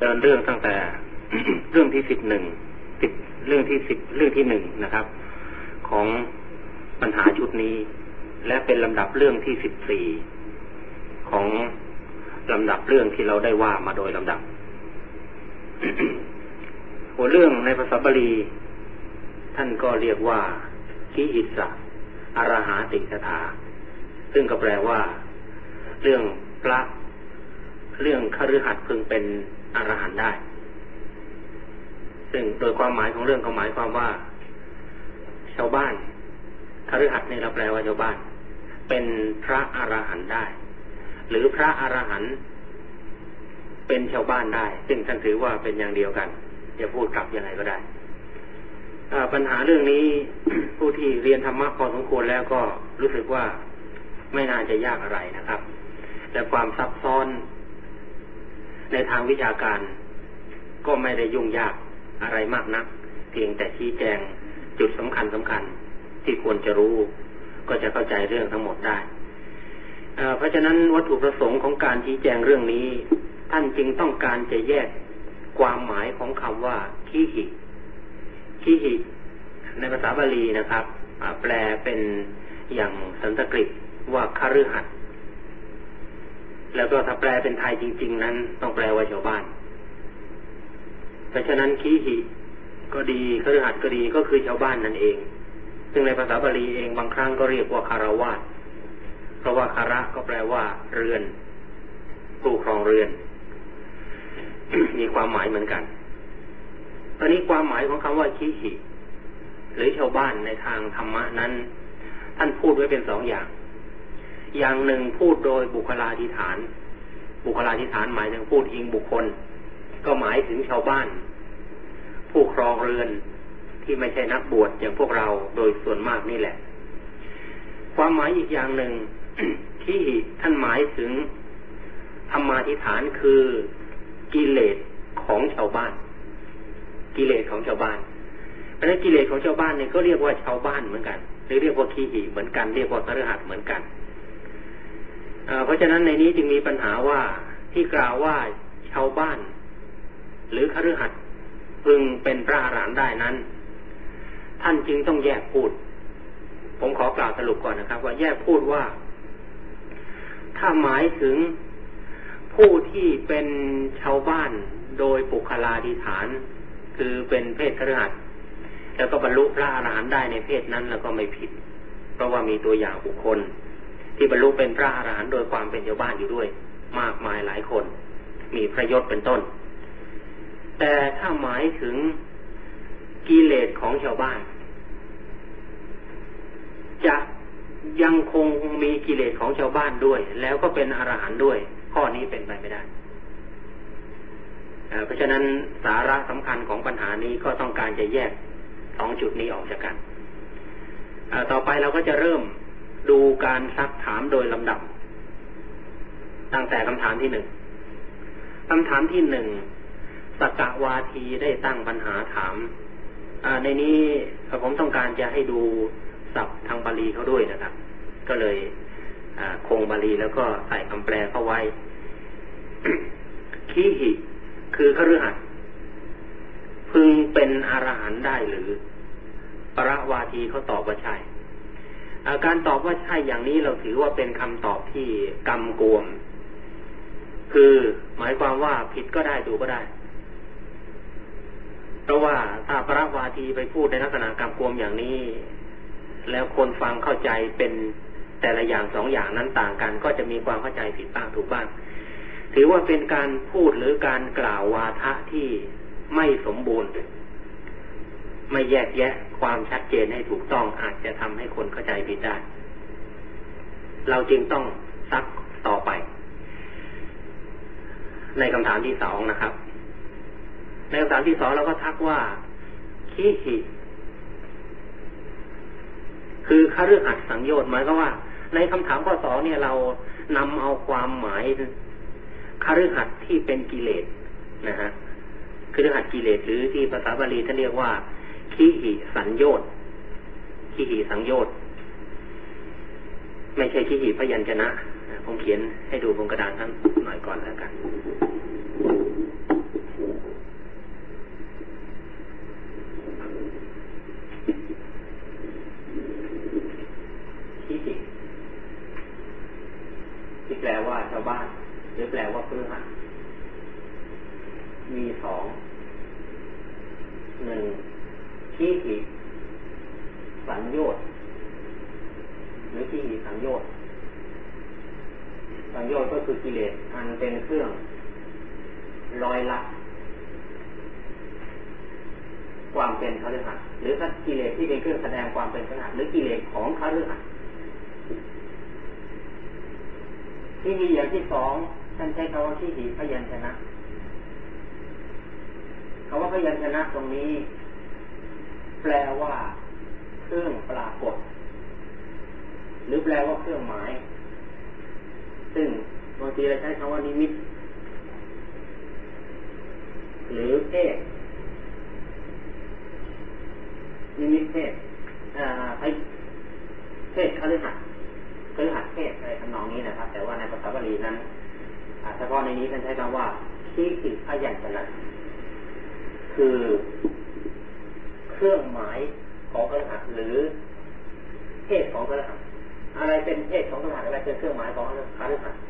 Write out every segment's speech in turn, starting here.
เดินเรื่องตั้งแต่เรื่องที่สิบหนึ่งสิบเรื่องที่สิบเรื่องที่หนึ่งนะครับ ของปัญหาชุดนี้ และเป็นลำดับเรื่องที่สิบสี่ของลำดับเรื่องที่เราได้ว่ามาโดยลำดับหัวเรื่องในภาษาบาลีท่านก็เรียกว่าคิอิสะอรหาติกถา ซึ่งก็แปลว่า เรื่องพระ เรื่องคฤหัสถ์พึงเป็น อรหันต์ได้ ซึ่งโดยความหมายของเรื่องเขาหมายความว่า ชาวบ้านคฤหัสถ์นี่เราแปลว่าชาวบ้าน เป็นพระอรหันต์ได้ หรือพระอรหันต์เป็นชาวบ้านได้ ซึ่งท่านถือว่าเป็นอย่างเดียวกันจะพูดกลับยังไงก็ได้ปัญหาเรื่องนี้ผู้ที่เรียนธรรมะพอสมควรแล้วก็รู้สึกว่าไม่น่าจะยากอะไรนะครับ แต่ความซับซ้อน ในทางวิชาการ ก็ไม่ได้ยุ่งยากอะไรมากนัก เพียงแต่ชี้แจงจุดสำคัญสำคัญที่ควรจะรู้ ก็จะเข้าใจเรื่องทั้งหมดได้เพราะฉะนั้นวัตถุประสงค์ของการชี้แจงเรื่องนี้ ท่านจึงต้องการจะแยกความหมายของคำว่าขีหิขีหิในภาษาบาลีนะครับแปลเป็นอย่างสันสกฤตว่าคฤหัสถ์ แล้วก็ถ้าแปลเป็นไทยจริง ๆ นั้น ต้องแปลว่าชาวบ้าน เพราะฉะนั้นขีหิก็ดีคฤหัสถ์ก็ดีก็คือชาวบ้านนั่นเอง ซึ่งในภาษาบาลีเองบางครั้งก็เรียกว่าคารวาสเพราะว่าคาระก็แปลว่า เรือนผู้ครองเรือน มีความหมายเหมือนกันตอนนี้ความหมายของคำว่าขีหิหรือชาวบ้านในทางธรรมะนั้น ท่านพูดไว้เป็นสองอย่าง อย่างหนึ่งพูดโดยบุคลาธิฐาน บุคลาธิฐานหมายถึงพูดอิงบุคคล ก็หมายถึงชาวบ้าน ผู้ครองเรือนที่ไม่ใช่นักบวชอย่างพวกเราโดยส่วนมากนี่แหละ ความหมายอีกอย่างหนึ่งที่ท่านหมายถึงธรรมาธิฐานคือกิเลสของชาวบ้าน กิเลสของชาวบ้านเพราะนั้นกิเลสของชาวบ้านเนี่ยก็เรียกว่าชาวบ้านเหมือนกันหรือเรียกว่าขี้หิเหมือนกัน เรียกว่าคฤหัสถ์เหมือนกัน เพราะฉะนั้นในนี้จึงมีปัญหาว่าที่กล่าวว่าชาวบ้าน หรือคฤหัสถ์พึงเป็นพระอรหันต์ได้นั้น ท่านจึงต้องแยกพูด ผมขอกล่าวสรุปก่อนนะครับ ว่าแยกพูดว่า ถ้าหมายถึงผู้ที่เป็นชาวบ้านโดยปุคลาธิฐาน คือเป็นเพศคฤหัสถ์แล้วก็บรรลุพระอรหันต์ได้ในเพศนั้นแล้วก็ไม่ผิด เพราะว่ามีตัวอย่างบุคคล ที่บรรลุเป็นพระอรหันต์โดยความเป็นชาวบ้านอยู่ด้วย มากมายหลายคน มีพระยศเป็นต้น แต่ถ้าหมายถึงกิเลสของชาวบ้าน จะยังคงมีกิเลสของชาวบ้านด้วย แล้วก็เป็นอรหันต์ด้วย ข้อนี้เป็นไปไม่ได้เพราะฉะนั้นสาระสำคัญของปัญหานี้ก็ต้องการจะแยกสองจุดนี้ออกจากกันต่อไปเราก็จะเริ่ม ดูการซักถามโดยลำดับ ตั้งแต่คำถามที่หนึ่งคำถามที่หนึ่งสกวาทีได้ตั้งปัญหาถามในนี้ผมต้องการจะให้ดูศัพท์ทางบาลีเขาด้วยนะครับ ก็เลยคงบาลีแล้วก็ใส่คำแปลเข้าไว้ ขีหิ คือคฤหัสถ์พึงเป็นอรหันได้หรือ ปรวาทีเขาตอบว่าใช่ การตอบว่าใช่อย่างนี้เราถือว่าเป็นคำตอบที่กำกวม คือหมายความว่าผิดก็ได้ถูกก็ได้ เพราะว่าถ้าพระวาทีไปพูดในลักษณะกำกวมอย่างนี้ แล้วคนฟังเข้าใจเป็นแต่ละอย่างสองอย่างนั้นต่างกัน ก็จะมีความเข้าใจผิดบ้างถูกบ้าง ถือว่าเป็นการพูดหรือการกล่าววาทะที่ไม่สมบูรณ์ ไม่แยกแยะความชัดเจนให้ถูกต้องอาจจะทำให้คนเข้าใจผิดได้ เราจึงต้องซักต่อไป ในคำถามที่สองนะครับ ในคำถามที่สองเราก็ทักว่าขีหิคือคฤหัสสังโยชน์หมายก็ว่า ในคำถามข้อสองเนี่ยเรานำเอาความหมายคฤหัสที่เป็นกิเลสนะฮะคือเรื่องหัดกิเลสหรือที่ภาษาบาลีท่านเรียกว่า ขี้หิสัญโยต์ขี้หิสังโยชน์ไม่ใช่ขี้หิพยัญชนะผมเขียนให้ดูบนกระดานนั้นหน่อยก่อนแล้วกันขีหิที่แปลว่าชาวบ้าน หรือแปลว่าเพื่อมีสองหนึ่ง ที่หิสัญโยชน์หรือที่หิสัญโยชน์สัญโยชน์ก็คือกิเลสอันเป็นเครื่องลอยลักความเป็นคฤหัสถ์หรือถ้ากิเลสที่เป็นเครื่องแสดงความเป็นคฤหัสถ์หรือกิเลสของคฤหัสถ์ที่มีอย่างที่สองท่านใช้คำว่าที่หีพยัญชนะคำว่าพยัญชนะตรงนี้ แปลว่า เครื่องปรากฏ หรือแปลว่าเครื่องหมาย ซึ่งบางทีเราใช้คำว่านิมิต หรือเพศนิมิตเพศเพศคฤหัสคฤหัสเพศอะไรทำนองนี้นะครับ แต่ว่าในภาษาบาลีนั้นเฉพาะในนี้ท่านใช้คำว่าที่ติพยัญชนะคือ เครื่องหมายของคฤหัสถ์หรือเพศของคฤหัสถ์อะไรเป็นเพศของคฤหัสถ์อะไรเป็นเครื่องหมายของคฤหัสถ์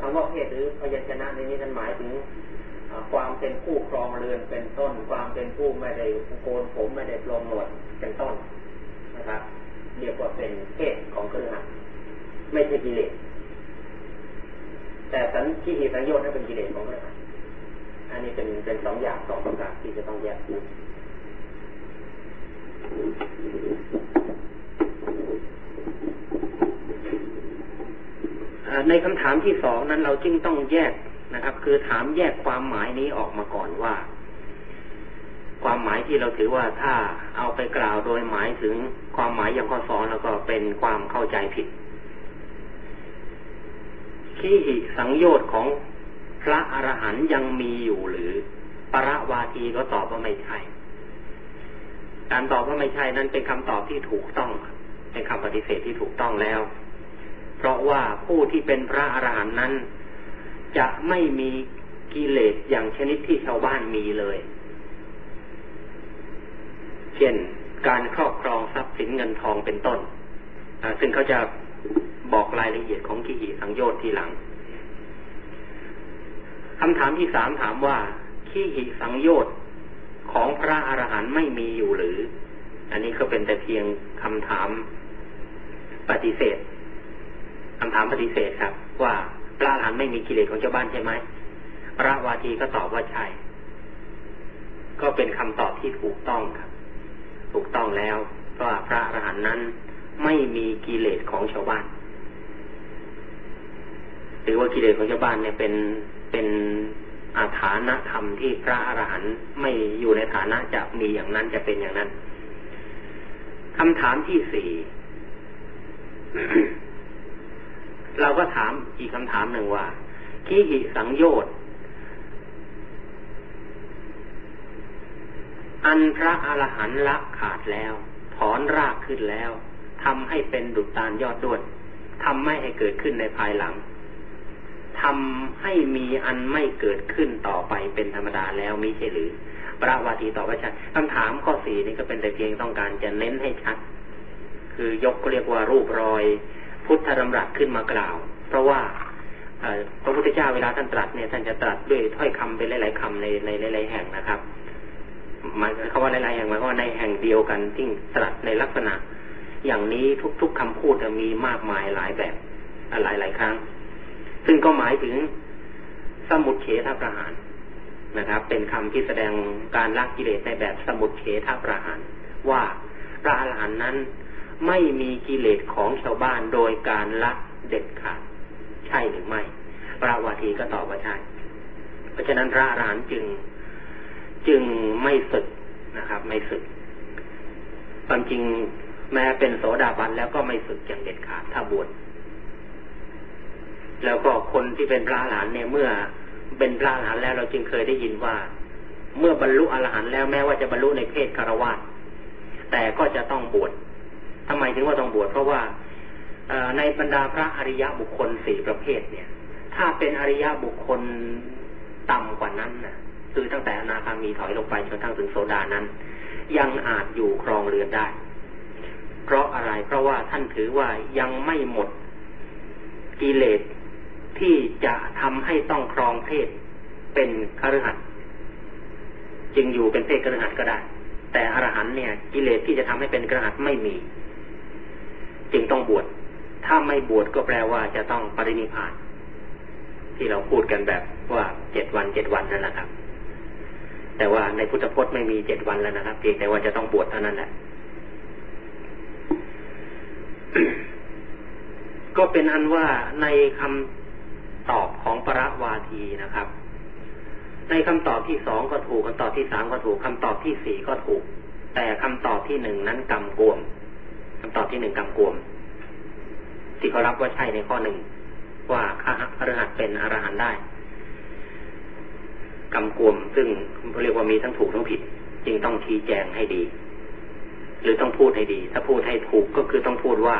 คำว่าเพศหรือพยัญชนะในนี้ท่านหมายถึงความเป็นผู้ครองเรือนเป็นต้น ความเป็นผู้ไม่ได้โกนผมไม่ได้ปลงหนวดเป็นต้นนะครับเรียกว่าเป็นเพศของเครือขัดไม่ใช่กิเลสแต่สันที่เหตุสัญญน์นั้นเป็นกิเลสของเครือขัดอันนี้เป็นเป็นสองอย่างสองประการที่จะต้องแยกดู ในคำถามที่สองนั้นเราจึงต้องแยกนะครับ คือถามแยกความหมายนี้ออกมาก่อนว่า ความหมายที่เราถือว่าถ้าเอาไปกล่าวโดยหมายถึงความหมายอย่างข้อสอนแล้วก็เป็นความเข้าใจผิดขีหิสังโยชน์ของพระอรหันยังมีอยู่หรือ ปรวาทีก็ตอบว่าไม่ใช่ การตอบว่าไม่ใช่นั้นเป็นคำตอบที่ถูกต้อง เป็นคำปฏิเสธที่ถูกต้องแล้ว เพราะว่าผู้ที่เป็นพระอรหันต์นั้น จะไม่มีกิเลสอย่างชนิดที่ชาวบ้านมีเลย เช่นการครอบครองทรัพย์สินเงินทองเป็นต้น ซึ่งเขาจะบอกรายละเอียดของกิหิสังโยชน์ทีหลังคำถามที่สามถามว่าขี้หิสังโยชน์ ของพระอรหันต์ไม่มีอยู่หรือ อันนี้ก็เป็นแต่เพียงคำถามปฏิเสธคำถามปฏิเสธครับ ว่าพระอรหันต์ไม่มีกิเลสของชาวบ้านใช่ไหมพระวาทีก็ตอบว่าใช่ ก็เป็นคำตอบที่ถูกต้องครับ ถูกต้องแล้วว่าพระอรหันต์นั้นไม่มีกิเลสของชาวบ้าน หรือว่ากิเลสของชาวบ้านเนี่ยเป็นเป็น ฐานะธรรมที่พระอรหันต์ไม่อยู่ในฐานะจะมีอย่างนั้นจะเป็นอย่างนั้นคำถามที่สี่เราก็ถามอีกคำถามหนึ่งว่าขีหิสังโยชน์อันพระอรหันต์ละขาดแล้ว ถอนรากขึ้นแล้วทำให้เป็นดุจตาลยอดด้วนทำไม่ให้เกิดขึ้นในภายหลัง ทำให้มีอันไม่เกิดขึ้นต่อไปเป็นธรรมดาแล้วมิใช่หรือ ปราวาทีต่อบว่าชัดคำถามข้อสี่นี่ก็เป็นแต่เพียงต้องการจะเน้นให้ชัด คือยกเรียกว่ารูปรอย พุทธธรรมรัสขึ้นมากล่าว เพราะว่าพระพุทธเจ้าเวลาท่านตรัสเนี่ยท่านจะตรัสด้วยถ้อยคำเป็นหลาย ๆคำในในหลายๆแห่งนะครับมายเขาว่าหลายๆแห่งหมายว่าในแห่งเดียวกันที่ตรัสในลักษณะ อย่างนี้ทุก ๆคำพูดจะมีมากมายหลายแบบหลายหลายครั้ง ซึ่งก็หมายถึงสมุดเฉทประหารนะครับ เป็นคำที่แสดงการละกิเลสในแบบสมุดเฉทประหาร ว่าพระอรหันต์นั้นไม่มีกิเลสของชาวบ้านโดยการละเด็ดขาดใช่หรือไม่พระวาทีก็ตอบว่าใช่ เพราะฉะนั้นพระอรหันต์จึงจึงไม่สึกนะครับ ไม่สึกความจริงแม้เป็นโสดาบันแล้วก็ไม่สึกอย่างเด็ดขาดถ้าบวช แล้วก็คนที่เป็นพระอรหันต์เนี่ยเมื่อเป็นพระอรหันต์แล้วเราจึงเคยได้ยินว่า เมื่อบรรลุอรหันต์แล้วแม้ว่าจะบรรลุในเพศคารวะแต่ก็จะต้องบวชทำไมถึงว่าต้องบวชเพราะว่าในบรรดาพระอริยบุคคลสี่ประเภทเนี่ย ถ้าเป็นอริยบุคคลต่ำกว่านั้นนะคือตั้งแต่อนาคามีถอยลงไปจนทั้งถึงโซดานั้น ยังอาจอยู่ครองเรือนได้ เพราะอะไรเพราะว่าท่านถือว่ายังไม่หมดกิเลส ที่จะทำให้ต้องครองเพศเป็นคฤหัสถ์จึงอยู่เป็นเพศคฤหัสถ์ก็ได้ แต่อรหันเนี่ยกิเลสที่จะทำให้เป็นคฤหัสถ์ไม่มี จึงต้องบวชถ้าไม่บวชก็แปลว่าจะต้องปรินิพพานที่เราพูดกันแบบว่าเจ็ดวันเจ็ดวันนั่นแหละครับ แต่ว่าในพุทธพจน์ไม่มีเจ็ดวันแล้วนะครับเพียงแต่ว่าจะต้องบวชเท่านั้นแหละก็เป็นอันว่าในคำ ตอบของประวาทีนะครับ ในคำตอบที่สองก็ถูกคำตอบที่สามก็ถูกคำตอบที่สี่ก็ถูก แต่คำตอบที่หนึ่งนั้นกำกวมคำตอบที่หนึ่งกำกวม ที่เขารับว่าใช่ในข้อหนึ่งว่าข้าอรหัตเป็นอรหันได้กำกวมซึ่งเรียกว่ามีทั้งถูกทั้งผิด จึงต้องชี้แจงให้ดี หรือต้องพูดให้ดี ถ้าพูดให้ถูกก็คือต้องพูดว่า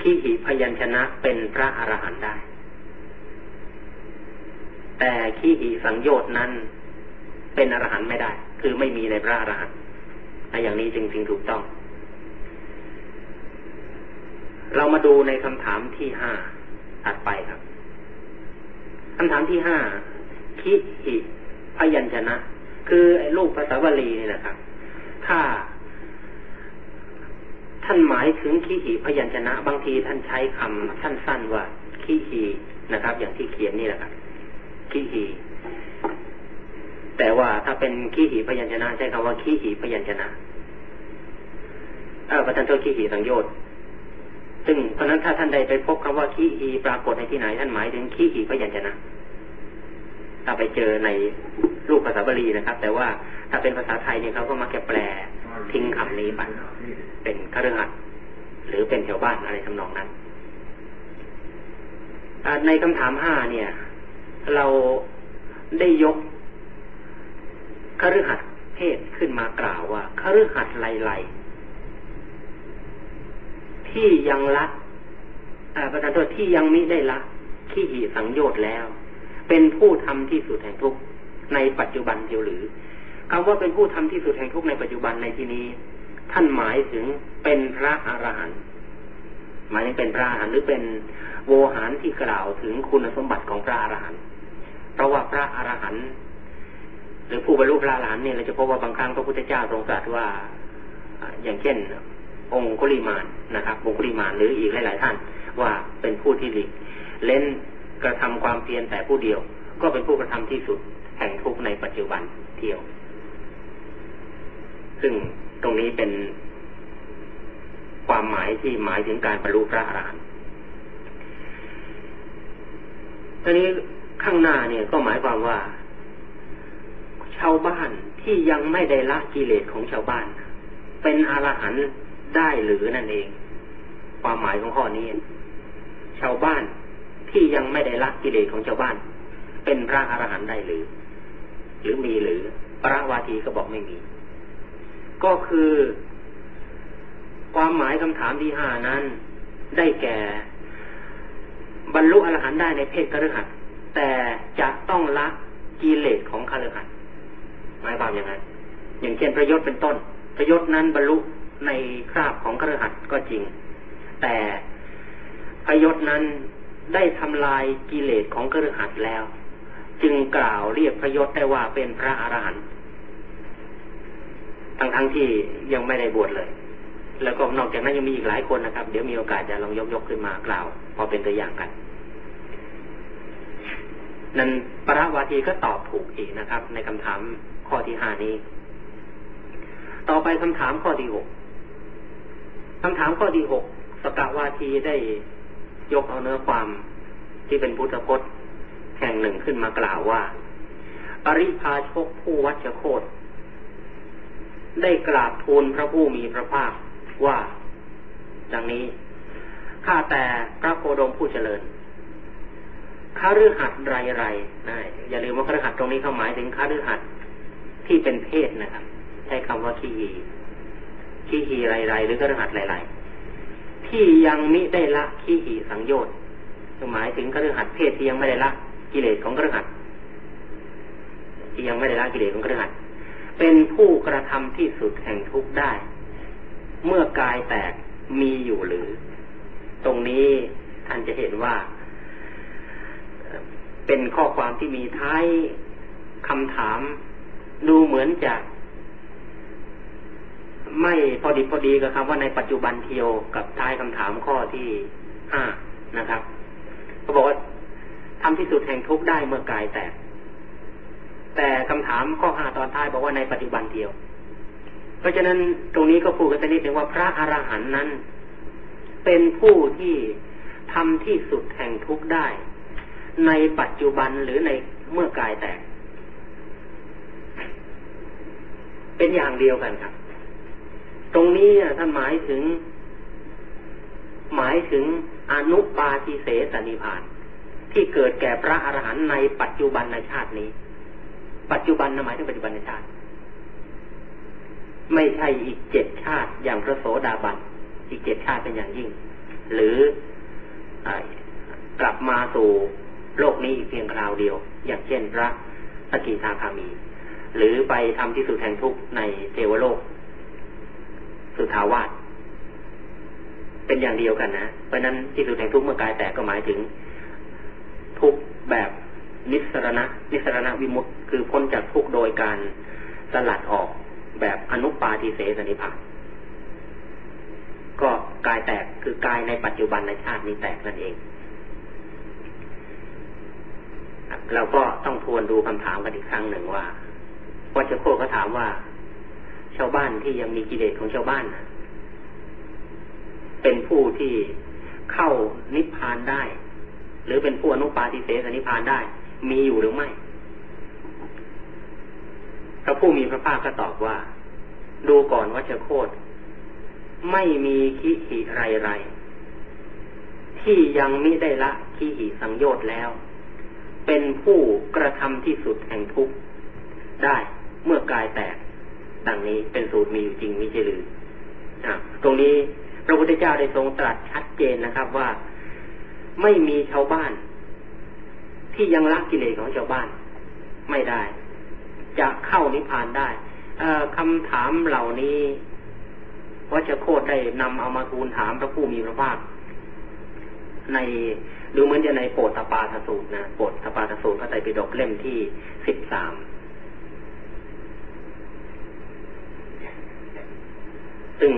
ขีหิพยัญชนะเป็นพระอรหันต์ได้ แต่ขีหิสังโยชน์นั้น เป็นอรหันต์ไม่ได้ คือไม่มีในพระอรหันต์อย่างนี้จึงจึงถูกต้อง เรามาดูในคำถามที่ห้าถัดไปครับคำถามที่ห้าคิหิพยัญชนะ คือไอ้ลูกภาษาบาลีนี่นะครับ ถ้า ท่านหมายถึงขีหีพยัญชนะ บางทีท่านใช้คำสั้นๆว่าขีหีนะครับ อย่างที่เขียนนี่แหละครับขีหี แต่ว่าถ้าเป็นขีหีพยัญชนะใช้คำว่าขีหีพยัญชนะเออประธานโทษขีหีสังโยชน์ซึ่งเพราะนั้นถ้าท่านใดไปพบคำว่าขีหีปรากฏในที่ไหน ท่านหมายถึงขีหีพยัญชนะถ้าไปเจอในรูปภาษาบาลีนะครับ แต่ว่าถ้าเป็นภาษาไทยเนี่ยเขาก็มาแค่แปล ทิ้งคำนี้ไปเป็นคฤหัสถ์หรือเป็นแถวบ้านอะไรทำนองนั้นในคำถามห้าเนี่ย เราได้ยกคฤหัสถ์เพศขึ้นมากล่าวว่าคฤหัสถ์ไลๆที่ยังละประธานโทษที่ยังไมิได้ละขี้หีสังโยชน์แล้ว เป็นผู้ทำที่สุดแห่งทุกในปัจจุบันเดียวหรือ คำว่าเป็นผู้ทำที่สุดแห่งทุกในปัจจุบันในที่นี้ ท่านหมายถึงเป็นพระอรหันต์หมายถึงเป็นพระอรหันต์หรือเป็นโวหารที่กล่าวถึงคุณสมบัติของพระอรหันต์เพราะว่าพระอรหันต์หรือผู้บรรลุพระอรหันต์เนี่ยเราจะพบว่าบางครั้งพระพุทธเจ้าทรงตรัสว่าอย่างเช่น องค์กุลิมานนะครับองคุลิมานหรืออีกหลาย ๆ ท่าน ว่าเป็นผู้ที่หลีกเล่นกระทำความเพียรแต่ผู้เดียว ก็เป็นผู้กระทำที่สุดแห่งทุกในปัจจุบันเที่ยว ซึ่งตรงนี้เป็นความหมายที่หมายถึงการบรรลุพระอรหันต์ตอนนี้ข้างหน้าเนี่ยก็หมายความว่า ชาวบ้านที่ยังไม่ได้ละกิเลสของชาวบ้าน เป็นอรหันต์ได้หรือนั่นเอง ความหมายของข้อนี้ ชาวบ้านที่ยังไม่ได้ละกิเลสของชาวบ้าน เป็นพระอรหันต์ได้หรือ หรือมีหรือพระวาทีก็บอกไม่มี ก็คือ ความหมายคำถามที่ห้านั้น ได้แก่ บรรลุอรหันต์ได้ในเพศคฤหัสถ์แต่จะต้องละกิเลสของคฤหัสถ์หมายความอยังไงอย่างเช่นประยศเป็นต้น ประยศนั้นบรรลุในคราบของคฤหัสถ์ก็จริง แต่ประยศนั้นได้ทำลายกิเลสของคฤหัสถ์แล้ว จึงกล่าวเรียกพระยศได้ว่าเป็นพระอรหันต์ ทั้งทั้งที่ยังไม่ได้บวชเลย แล้วก็นอกจากนั้นยังมีอีกหลายคนนะครับ เดี๋ยวมีโอกาสจะลองยกยกขึ้นมากล่าว พอเป็นตัวอย่างกันนั้นประวาทีก็ตอบถูกอีกนะครับ ในคำถามข้อที่ห้านี้ ต่อไปคำถามข้อที่หกคำถามข้อที่หกสกาวาทีได้ยกเอาเนื้อความที่เป็นพุทธพจน์แห่งหนึ่งขึ้นมากล่าวว่า ปริพาชกผู้วัชโคต ได้กราบทูลพระผู้มีพระภาคว่า ดังนี้ ข้าแต่พระโคดมผู้เจริญคาฤหัสไรไรนะอย่าลืมว่าคาฤหัสตรงนี้เขาหมายถึงคาฤหัสที่เป็นเพศนะครับ ใช้คำว่าขี้หีขี้หีไรไรหรือคาฤหัสไรไรที่ยังมิได้ละขี้หีสังโยชน์หมายถึงคาฤหัสเพศที่ยังไม่ได้ละกิเลสของคาฤหัสที่ยังไม่ได้ละกิเลสของคาฤหัส เป็นผู้กระทำที่สุดแห่งทุกข์ได้ เมื่อกายแตกมีอยู่หรือ ตรงนี้ท่านจะเห็นว่า เป็นข้อความที่มีท้ายคำถาม ดูเหมือนจะ ไม่พอดีพอดีกับคำว่าในปัจจุบันเทียวกับท้ายคำถามข้อที่ห้านะครับเขาบอกว่าทำที่สุดแห่งทุกข์ได้เมื่อกายแตก แต่คำถามข้อห้าตอนท้ายบอกว่าในปัจจุบันเทียว เพราะฉะนั้นตรงนี้ก็พูดกันสักนิดหนึ่งว่าพระอรหันต์นั้น เป็นผู้ที่ทำที่สุดแห่งทุกข์ได้ ในปัจจุบันหรือในเมื่อกายแตก เป็นอย่างเดียวกันครับ ตรงนี้ท่านหมายถึง หมายถึงอนุปาทิเสสนิพาน ที่เกิดแก่พระอรหันต์ในปัจจุบันในชาตินี้ ปัจจุบันหมายถึงปัจจุบันในชาติ ไม่ใช่อีกเจ็ดชาติอย่างพระโสดาบันอีกเจ็ดชาติเป็นอย่างยิ่ง หรือกลับมาสู่โลกนี้เพียงคราวเดียว อย่างเช่นพระสกิทาคามี หรือไปทำที่สุดแห่งทุกข์ในเทวโลก สุทาวาสเป็นอย่างเดียวกันนะ เพราะนั้นที่สุดแห่งทุกข์เมื่อกายแตกก็หมายถึงทุกแบบ นิสรณะนิสรณะวิมุตต์คือพ้นจากทุกข์โดยการสลัดออกแบบอนุปาทิเสสนิพพานก็กายแตกคือกายในปัจจุบันในชาตินี้แตกนั่นเอง เราก็ต้องทวนดูคำถามกันอีกครั้งหนึ่งว่าวัชโคก็ถามว่า ชาวบ้านที่ยังมีกิเลสของชาวบ้านเป็นผู้ที่เข้านิพพานได้ หรือเป็นผู้อนุปาทิเสสนิพพานได้ มีอยู่หรือไม่พระผู้มีพระภาคก็ตอบว่า ดูก่อนวัชโคตไม่มีขีหิไรไร ที่ยังไม่ได้ละขีหิสังโยชน์แล้ว เป็นผู้กระทำที่สุดแห่งทุกข์ได้เมื่อกายแตกดังนี้เป็นสูตรมีอยู่จริงม่ใช่หรือตรงนี้พระพุทธเจ้าได้ทรงตรัสชัดเจนนะครับว่า ไม่มีชาวบ้าน ที่ยังละกิเลสของชาวบ้าน ไม่ได้ จะเข้านิพพานได้คำถามเหล่านี้วัชโคตได้นำเอามาทูลถามพระผู้มีพระภาคในดูเหมือนจะในโปรตปาทสูตรนะโปรตปาทสูตรพระไตรปิฎกเล่มที่สิบสามซึ่ง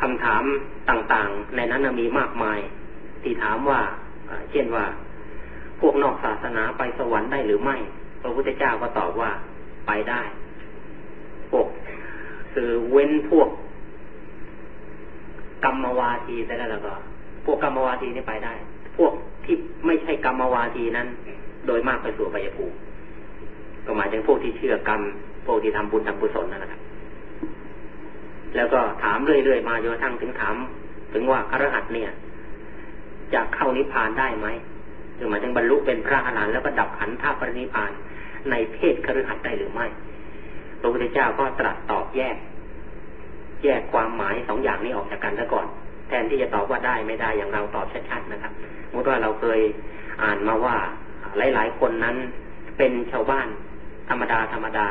คำถามต่างๆ ในนั้นมีมากมาย ที่ถามว่า เช่นว่า พวกนอกศาสนาไปสวรรค์ได้หรือไม่ พระพุทธเจ้าก็ตอบว่าไปได้พวกคือเว้นพวกกรรมวาทีแต่แล้วก็ พวกกรรมวาทีนี่ไปได้ พวกที่ไม่ใช่กรรมวาทีนั้น โดยมากไปสู่ไปภูมิก็หมายถึงพวกที่เชื่อกรรม พวกที่ทำบุญทำกุศลนั่นแหละครับแล้วก็ถามเรื่อยๆมาจนกระทั่งถึงถาม ถึงว่าอรหัตเนี่ย จะเข้านิพพานได้ไหม หมายถึงบรรลุเป็นพระอรหันต์แล้วก็ดับขันธ์ท่าปรินิพพาน ในเพศคฤหัสถ์ได้หรือไม่พระพุทธเจ้าก็ตรัสตอบแยก แยกความหมายสองอย่างนี้ออกจากกันซะก่อน แทนที่จะตอบว่าได้ไม่ได้อย่างเราตอบชัดๆนะครับสมมติว่าเราเคยอ่านมาว่าหลาย ๆ คนนั้นเป็นชาวบ้านธรรมดาธรรมดา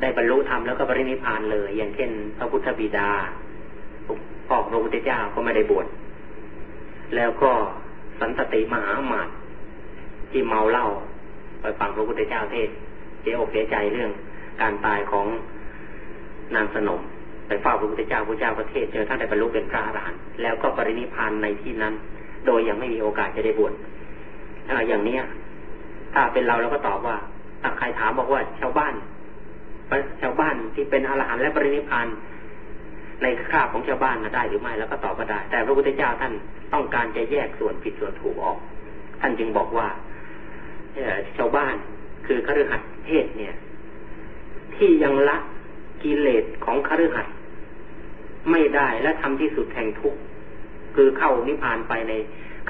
ได้บรรลุธรรมแล้วก็ปรินิพานเลย อย่างเช่น พระพุทธบิดาพ่อพระพุทธเจ้าก็ไม่ได้บวชแล้วก็ สันตติมหาหมาตที่เมาเหล้าไปฟังพระพุทธเจ้าเทศเสียอกเสียใจเรื่องการตายของนางสนมไปเฝ้าพระพุทธเจ้าพระเจ้าประเทศเจอท่านได้บรรลุเป็นพระอรหันต์แล้วก็ปรินิพานในที่นั้น โดยยังไม่มีโอกาสจะได้บวชอย่างเนี้ย ถ้าเป็นเราเราก็ตอบว่าถ้าใครถามบอกว่าชาวบ้านชาวบ้านที่เป็นอรหันต์และปรินิพานในคราบของชาวบ้านมาได้หรือไม่แล้วก็ตอบว่าได้ แต่พระพุทธเจ้าท่าน ต้องการจะแยกส่วนผิดส่วนถูกออก ท่านจึงบอกว่าชาวบ้านคือคฤหัสถ์เทศเนี่ย ที่ยังละกิเลสของคฤหัสถ์ไม่ได้และทำที่สุดแห่งทุกข์คือเข้านิพพานไปใน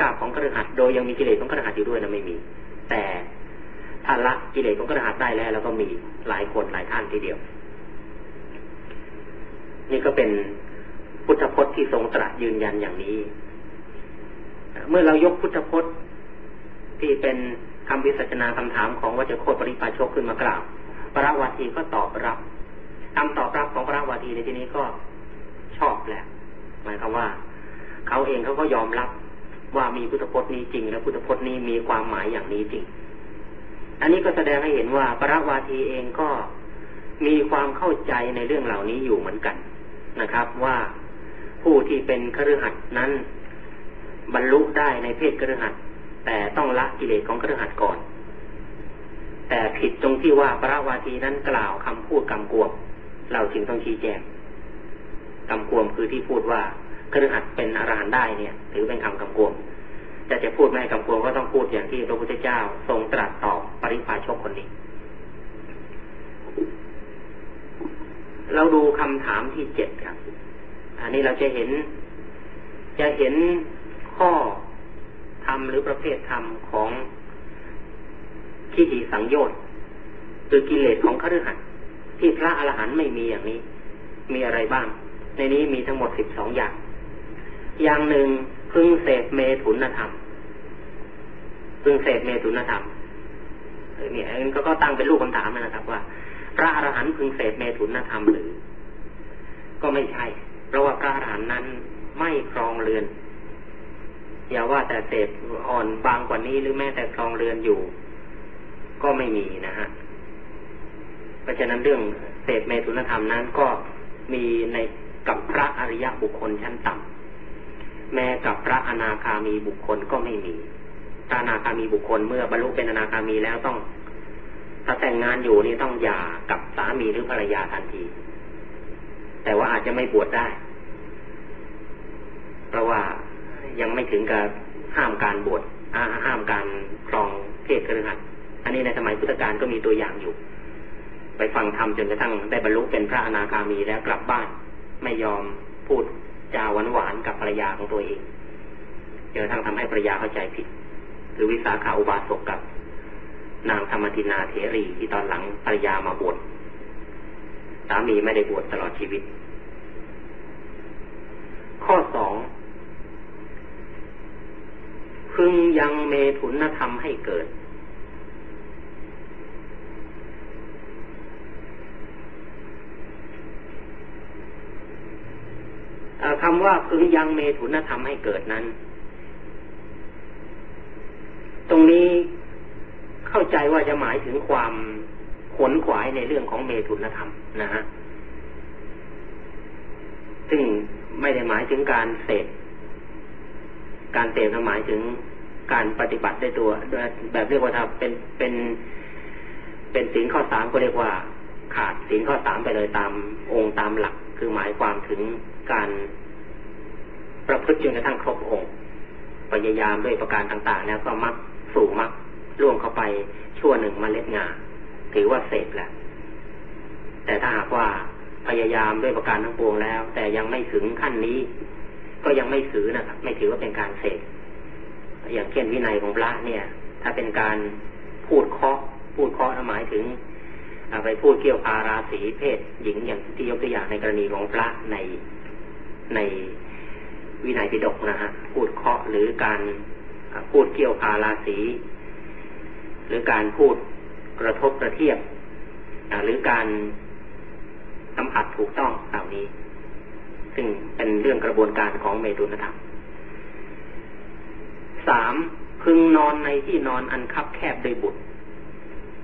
กาบของคฤหัสถ์โดยยังมีกิเลสของคฤหัสถ์อยู่ด้วยนะไม่มี แต่ถ้าละกิเลสของคฤหัสถ์ได้แล้วเราก็มีหลายคนหลายท่านทีเดียว นี่ก็เป็นพุทธพจน์ที่ทรงตรัสยืนยันอย่างนี้ เมื่อเรายกพุทธพจน์ ที่เป็นคำวิสัชนาคำถามของวัจโคตปริปาชกขึ้นมากล่าวปรวัตีก็ตอบรับคำตอบรับของพระวาทีในที่นี้ก็ชอบแหละ หมายความว่า เขาเองเขาก็ยอมรับว่ามีพุทธพจน์นี้จริง และพุทธพจน์นี้มีความหมายอย่างนี้จริง อันนี้ก็แสดงให้เห็นว่าปรวาทีเองก็มีความเข้าใจในเรื่องเหล่านี้อยู่เหมือนกันนะครับ ว่าผู้ที่เป็นคฤหัสถ์นั้น บรรลุได้ในเพศคฤหัสถ์แต่ต้องละกิเลสของคฤหัสถ์ก่อน แต่ผิดตรงที่ว่าประวาทีนั้นกล่าวคำพูดกำกวม เราจึงต้องชี้แจงกำกวมคือที่พูดว่าคฤหัสถ์เป็นอรหันต์ได้เนี่ย ถือเป็นคำกำกวมแต่จะพูดไม่กำกวมก็ต้องพูดอย่างที่พระพุทธเจ้าทรงตรัสตอบปริพาชกคนนี้ เราดูคำถามที่เจ็ดครับ อันนี้เราจะเห็น จะเห็น ข้อธรรมหรือประเภทธรรมของขีดีสังโยชน์คือกิเลสของคฤหัสที่พระอรหันต์ไม่มีอย่างนี้ มีอะไรบ้าง ในนี้มีทั้งหมดสิบสองอย่าง อย่างหนึ่งพึงเสพเมถุนธรรมพึงเสพเมถุนธรรมเนี่ยอันก็ตั้งเป็นลูกคำถามนะครับว่า พระอรหันต์พึงเสพเมถุนธรรมหรือ ก็ไม่ใช่ เพราะว่าพระอรหันต์นั้นไม่ครองเรือน อย่าว่าแต่เสพอ่อนบางกว่านี้หรือแม้แต่ครองเรือนอยู่ ก็ไม่มีนะฮะเพราะฉะนั้นเรื่องเสพเมถุนธรรมนั้นก็มีในกับพระอริยบุคคลชั้นต่ำแม้กับพระอนาคามีบุคคลก็ไม่มีพระอนาคามีบุคคลเมื่อบรรลุเป็นอนาคามีแล้วต้อง ถ้าแต่งงานอยู่นี่ต้องหย่ากับสามีหรือภรรยาทันที แต่ว่าอาจจะไม่บวชได้ เพราะว่า ยังไม่ถึงกับห้ามการบวชห้ามการครองเพศกระหัสอันนี้ในสมัยพุทธกาลก็มีตัวอย่างอยู่ ไปฟังธรรมจนกระทั่งได้บรรลุเป็นพระอนาคามีแล้วกลับบ้าน ไม่ยอมพูดจาหวานหวานกับภรรยาของตัวเองจนกระทั่งทำให้ภรรยาเข้าใจผิดหรือวิสาขาอุบาสกกับ นางธรรมทินาเถรีที่ตอนหลังภรรยามาบวชสามีไม่ได้บวชตลอดชีวิต ข้อสอง พึงยังเมถุนธรรมให้เกิด คำว่าพึงยังเมถุนธรรมให้เกิดนั้น ตรงนี้เข้าใจว่าจะหมายถึงความขนขวายในเรื่องของเมถุนธรรมนะฮะ ซึ่งไม่ได้หมายถึงการเสพ การเสพหมายถึงการปฏิบัติได้ตัวแบบเรียกว่าถ้าเป็นเป็น เป็นสินข้อสามก็เรียกว่า ขาดสินข้อสามไปเลยตามองค์ตามหลัก คือหมายความถึงการประพฤติจนกระทั่งครบองค์พยายามด้วยประการต่างๆ แล้วก็มักสู่มักล่วงเข้าไปชั่วหนึ่งมเมล็ดงาถือว่าเสพแล้วแต่ถ้าหากว่าพยายามด้วยประการทั้งปวงแล้ว แต่ยังไม่ถึงขั้นนี้ ก็ยังไม่ถือนะครับ ไม่ถือว่าเป็นการเสพอย่างเช่นวินัยของพระเนี่ย ถ้าเป็นการพูดเคาะพูดเคาะหมายถึงไปพูดเกี่ยวอาราศีเพศ หญิงอย่างที่ยกตัวอย่างในกรณีของพระในในวินัยปิฎกนะฮะพูดเคาะหรือการพูดเกี่ยวอาราศีหรือการพูดกระทบกระเทียบหรือการสัมผัสถูกต้องเหล่านี้ ซึ่งเป็นเรื่องกระบวนการของเมตุนธรรมสามพึงนอนในที่นอนอันคับแคบโดยบุตร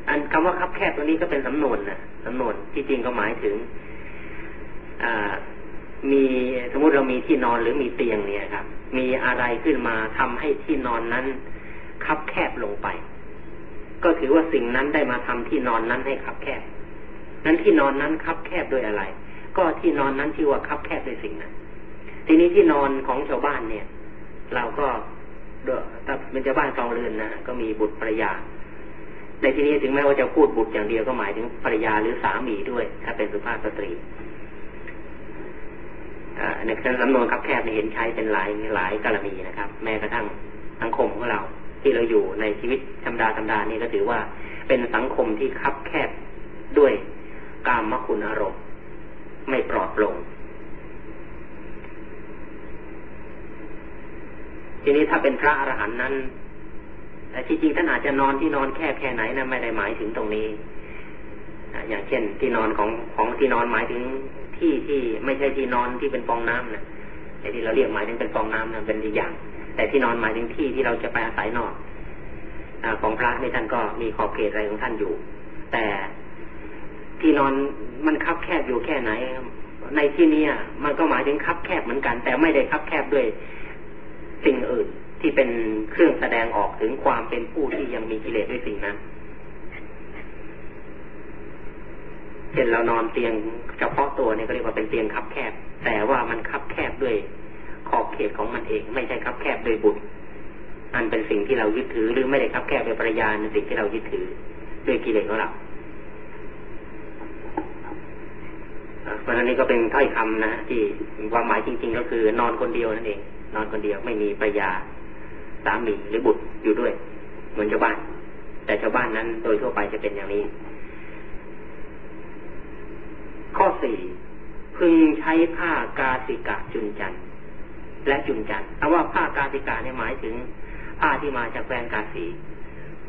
อันคำว่าคับแคบตัวนี้ก็เป็นสำนวนนะสำนวนที่จริงก็หมายถึงมีสมมติเรามีที่นอนหรือมีเตียงเนี่ยครับ มีอะไรขึ้นมาทำให้ที่นอนนั้น คับแคบลงไป ก็ถือว่าสิ่งนั้นได้มาทำที่นอนนั้นให้คับแคบ นั้นที่นอนนั้นคับแคบด้วยอะไร ก็ที่นอนนั้นที่ว่าคับแคบด้วยสิ่งนั้น ทีนี้ที่นอนของชาวบ้านเนี่ย เราก็ถ้าเป็นชาวบ้านคลองเรือนนะก็มีบุตรภรรยาในที่นี้ถึงแม้ว่าจะพูดบุตรอย่างเดียวก็หมายถึงภรรยาหรือสามีด้วย ถ้าเป็นสุภาพสตรีในการสำนวนคับแคบเห็นใช้เป็นหลายหลายกรณีนะครับ แม้กระทั่งสังคมของเรา ที่เราอยู่ในชีวิตธรรมดาธรรมดานี่ก็ถือว่าเป็นสังคมที่คับแคบด้วยกามมคุณอารมณ์ ไม่ปลอดโปร่งทีนี้ถ้าเป็นพระอรหันต์นั้นแต่ที่จริงท่านอาจจะนอนที่นอนแค่แค่ไหนนะไม่ได้หมายถึงตรงนี้อย่างเช่น ที่นอนของของที่นอนหมายถึงที่ที่ไม่ใช่ที่นอนที่เป็นฟองน้ำนะแต่ที่เราเรียกหมายถึงเป็นฟองน้ำนะเป็นอีกอย่าง แต่ที่นอนหมายถึงที่ที่เราจะไปอาศัยนอนของพระในท่านก็มีขอบเขตอะไรของท่านอยู่ แต่ที่นอน มันคับแคบอยู่แค่ไหนในที่นี้มันก็หมายถึงคับแคบเหมือนกัน แต่ไม่ได้คับแคบด้วยสิ่งอื่นที่เป็นเครื่องแสดงออกถึงความเป็นผู้ที่ยังมีกิเลสด้วยสิ่งนั้นเช่นเรานอนเตียงเฉพาะตัวเนี่ยก็เรียกว่าเป็นเตียงคับแคบ แต่ว่ามันคับแคบด้วยขอบเขตของมันเอง ไม่ใช่คับแคบโดยบุตรอันเป็นสิ่งที่เรายึดถือ หรือไม่ได้คับแคบโดยปริยาในสิ่งที่เรายึดถือด้วยกิเลสของเรา เพราะฉะนั้นนี่ก็เป็นถ้อยคำนะที่ความหมายจริง ๆ ก็คือนอนคนเดียวนั่นเอง นอนคนเดียวไม่มีปริยาสามีหรือบุตรอยู่ด้วย เหมือนชาวบ้าน แต่ชาวบ้านนั้นโดยทั่วไปจะเป็นอย่างนี้ ข้อสี่พึงใช้ผ้ากาสิกะจุนจันและจุนจันเอาว่าผ้ากาสิกะเนี่ยหมายถึง ผ้าที่มาจากแคว้นกาสี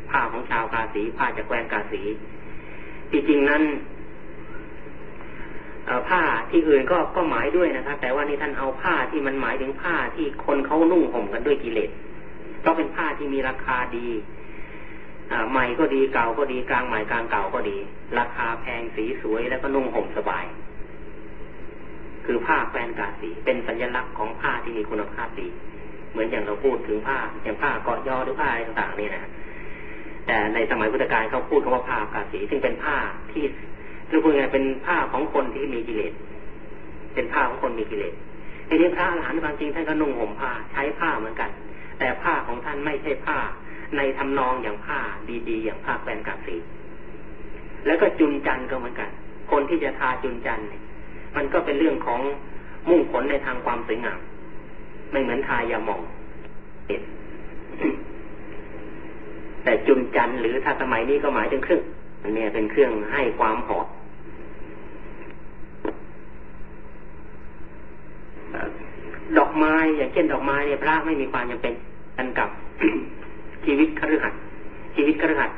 ผ้าของชาวกาสีผ้าจากแคว้นกาสีจริงๆนั้น ผ้าที่อื่นก็ก็หมายด้วยนะครับ แต่ว่านี่ท่านเอาผ้าที่มันหมายถึงผ้าที่คนเขานุ่งห่มกันด้วยกิเลสต้องเป็นผ้าที่มีราคาดีใหม่ก็ดีเก่าก็ดีกลางใหม่กลางเก่าก็ดี ราคาแพงสีสวยแล้วก็นุ่งห่มสบาย คือผ้าแฟนกาสีเป็นสัญลักษณ์ของผ้าที่มีคุณภาพดี เหมือนอย่างเราพูดถึงผ้าอย่างผ้าเกาะยอหรือผ้าอะไรต่างๆนี่นะแต่ในสมัยพุทธกาลเขาพูดคำว่าผ้ากาสีซึ่งเป็นผ้าที่ คือพูดง่ายเป็นผ้าของคนที่มีกิเลส เป็นผ้าของคนมีกิเลสทีนี้พระอรหันต์บางจริงท่านก็นุ่งห่มผ้าใช้ผ้าเหมือนกัน แต่ผ้าของท่านไม่ใช่ผ้า ในทำนองอย่างผ้าดีๆ อย่างผ้าแปลนกัดสีแล้วก็จุนจันก็เหมือนกัน คนที่จะทาจุนจันเนี่ยมันก็เป็นเรื่องของมุ่งผลในทางความสวยงามไม่เหมือนทายาหมองแต่จุนจันหรือถ้าสมัยนี้ก็หมายถึงเครื่องอันนี้เป็นเครื่องให้ความหอม ดอกไม้ อย่างเช่นดอกไม้เนี่ยพระไม่มีความจำเป็นกันกับชีวิตคฤหัสถ์ชีวิตคฤหัสถ์